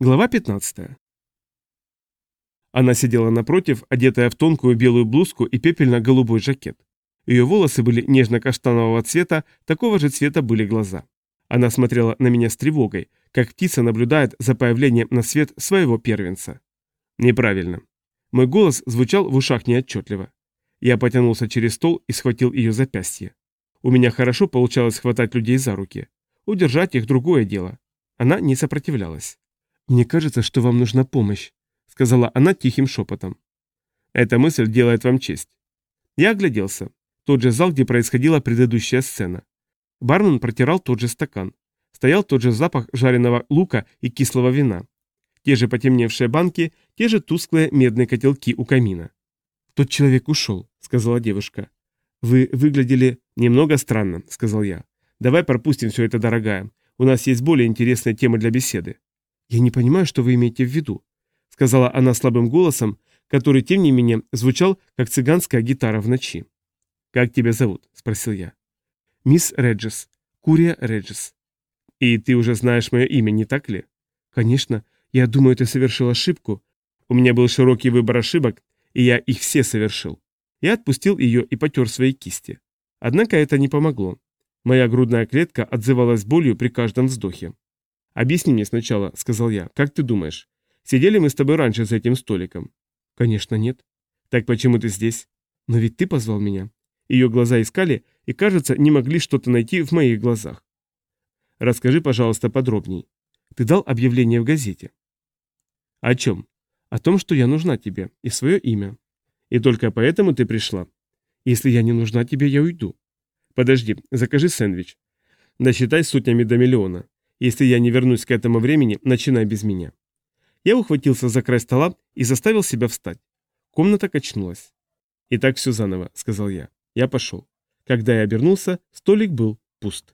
Глава 15. Она сидела напротив, одетая в тонкую белую блузку и пепельно-голубой жакет. Ее волосы были нежно-каштанового цвета, такого же цвета были глаза. Она смотрела на меня с тревогой, как птица наблюдает за появлением на свет своего первенца. Неправильно. Мой голос звучал в ушах неотчетливо. Я потянулся через стол и схватил ее запястье. У меня хорошо получалось хватать людей за руки. Удержать их другое дело. Она не сопротивлялась. «Мне кажется, что вам нужна помощь», — сказала она тихим шепотом. «Эта мысль делает вам честь». Я огляделся. Тот же зал, где происходила предыдущая сцена. Бармен протирал тот же стакан. Стоял тот же запах жареного лука и кислого вина. Те же потемневшие банки, те же тусклые медные котелки у камина. «Тот человек ушел», — сказала девушка. «Вы выглядели немного странно», — сказал я. «Давай пропустим все это, дорогая. У нас есть более интересные темы для беседы». «Я не понимаю, что вы имеете в виду», — сказала она слабым голосом, который, тем не менее, звучал, как цыганская гитара в ночи. «Как тебя зовут?» — спросил я. «Мисс Реджес. Курия Реджес». «И ты уже знаешь мое имя, не так ли?» «Конечно. Я думаю, ты совершил ошибку. У меня был широкий выбор ошибок, и я их все совершил». Я отпустил ее и потер свои кисти. Однако это не помогло. Моя грудная клетка отзывалась болью при каждом вздохе. «Объясни мне сначала», — сказал я, — «как ты думаешь, сидели мы с тобой раньше за этим столиком?» «Конечно нет». «Так почему ты здесь?» «Но ведь ты позвал меня». Ее глаза искали и, кажется, не могли что-то найти в моих глазах. «Расскажи, пожалуйста, подробней. Ты дал объявление в газете». «О чем?» «О том, что я нужна тебе, и свое имя». «И только поэтому ты пришла?» «Если я не нужна тебе, я уйду». «Подожди, закажи сэндвич. Насчитай сотнями до миллиона. Если я не вернусь к этому времени, начинай без меня. Я ухватился за край стола и заставил себя встать. Комната качнулась. «И так все заново», — сказал я. Я пошел. Когда я обернулся, столик был пуст.